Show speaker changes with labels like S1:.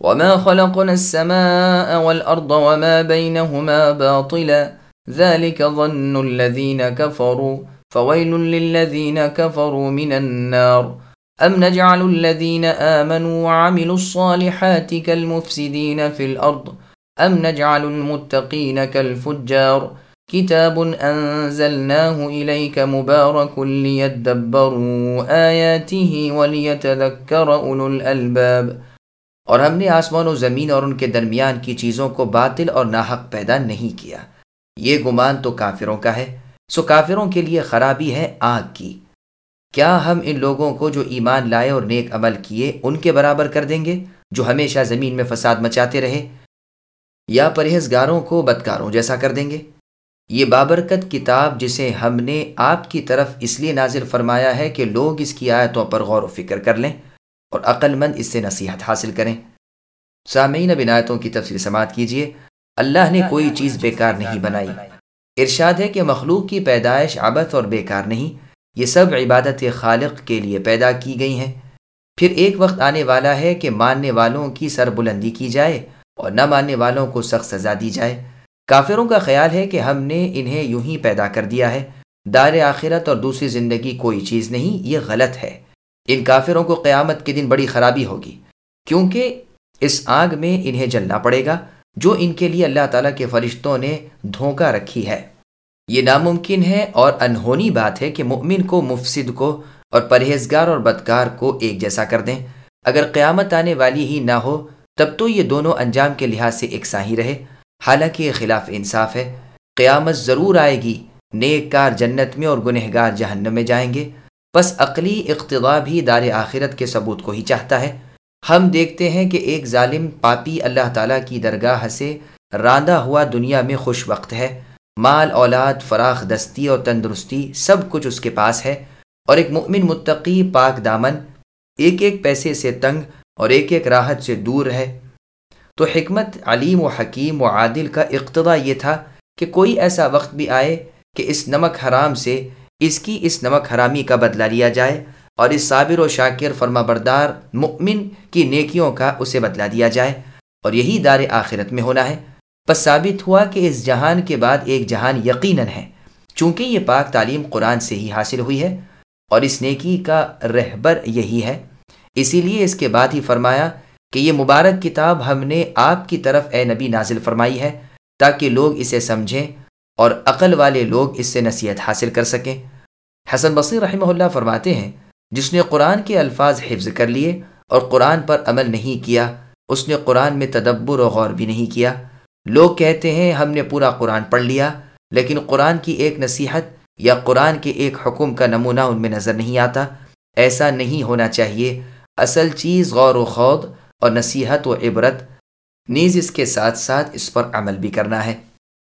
S1: وما خلقنا السماء والأرض وما بينهما باطلا ذلك ظن الذين كفروا فويل للذين كفروا من النار. أم نجعل الذين آمنوا وعملوا الصالحات كالمفسدين في الأرض؟ أم نجعل المتقين كالفجار؟ کتاب انزلناه الیک مبارک لیدبروا آیاته ولیتذکر اولو الالباب.
S2: اور ہم نے آسمان و زمین اور ان کے درمیان کی چیزوں کو باطل اور ناحق پیدا نہیں کیا۔ یہ گمان تو کافروں کا ہے۔ سو کافروں کے لیے خرابی ہے آگ کی۔ کیا ہم ان لوگوں کو جو ایمان لائے اور نیک عمل کیے ان کے برابر کر دیں گے جو ہمیشہ زمین میں فساد مچاتے رہے؟ یا پرہیزگاروں کو بدکاروں جیسا کر دیں گے؟ یہ بابرکت کتاب جسے ہم نے آپ کی طرف اس لیے نازل فرمایا ہے کہ لوگ اس کی آیتوں پر غور و فکر کر لیں اور عقل مند اس سے نصیحت حاصل کریں۔ سامعین بنایتوں کی تفصیل سماعت کیجیے اللہ نے کوئی چیز بیکار نہیں بنائی۔ ارشاد ہے کہ مخلوق کی پیدائش عبت اور بیکار نہیں، یہ سب عبادت خالق کے لیے پیدا کی گئی ہیں۔ پھر ایک وقت آنے والا ہے کہ ماننے والوں کی سر بلندی کی جائے اور نہ ماننے والوں کو سخت سزا دی جائے۔ کافروں کا خیال ہے کہ ہم نے انہیں یوں ہی پیدا کر دیا ہے۔ دار آخرت اور دوسری زندگی کوئی چیز نہیں، یہ غلط ہے۔ ان کافروں کو قیامت کے دن بڑی خرابی ہوگی۔ کیونکہ اس آگ میں انہیں جلنا پڑے گا، جو ان کے لیے اللہ تعالیٰ کے فرشتوں نے دھوکہ رکھی ہے۔ یہ ناممکن ہے اور انہونی بات ہے کہ مؤمن کو مفسد کو اور پرہیزگار اور بدکار کو ایک جیسا کر دیں۔ اگر قیامت آنے والی ہی نہ ہو، تب تو یہ دونوں انجام کے لحاظ سے ایک ہی رہے۔ حالانکہ یہ خلاف انصاف ہے۔ قیامت ضرور آئے گی۔ نیک کار جنت میں اور گنہ گار جہنم میں جائیں گے۔ بس عقلی اقتضا بھی دار آخرت کے ثبوت کو ہی چاہتا ہے۔ ہم دیکھتے ہیں کہ ایک ظالم پاپی اللہ تعالیٰ کی درگاہ سے راندہ ہوا دنیا میں خوش وقت ہے۔ مال، اولاد، فراخ، دستی اور تندرستی سب کچھ اس کے پاس ہے اور ایک مؤمن متقی پاک دامن ایک ایک پیسے سے تنگ اور ایک ایک راحت سے دور ہے۔ تو حکمت علیم و حکیم و عادل کا اقتدا یہ تھا کہ کوئی ایسا وقت بھی آئے کہ اس نمک حرام سے اس کی اس نمک حرامی کا بدلہ لیا جائے۔ اور اس صابر و شاکر فرما بردار مؤمن کی نیکیوں کا اسے بدلہ دیا جائے اور یہی دار آخرت میں ہونا ہے۔ بس ثابت ہوا کہ اس جہان کے بعد ایک جہان یقیناً ہے، چونکہ یہ پاک تعلیم قرآن سے ہی حاصل ہوئی ہے اور اس نیکی کا رہبر یہی ہے۔ اسی لیے اس کے بعد ہی فرمایا کہ یہ مبارک کتاب ہم نے آپ کی طرف اے نبی نازل فرمائی ہے، تاکہ لوگ اسے سمجھیں اور عقل والے لوگ اس سے نصیحت حاصل کر سکیں۔ حسن بصیر رحمہ اللہ فرماتے ہیں جس نے قرآن کے الفاظ حفظ کر لیے اور قرآن پر عمل نہیں کیا، اس نے قرآن میں تدبر و غور بھی نہیں کیا۔ لوگ کہتے ہیں، ہم نے پورا قرآن پڑھ لیا، لیکن قرآن کی ایک نصیحت یا قرآن کے ایک حکم کا نمونہ ان میں نظر نہیں آتا۔ ایسا نہیں ہونا چاہیے۔ اصل چیز غور و خود اور نصیحت و عبرت، نیز اس کے ساتھ ساتھ اس پر عمل بھی کرنا ہے۔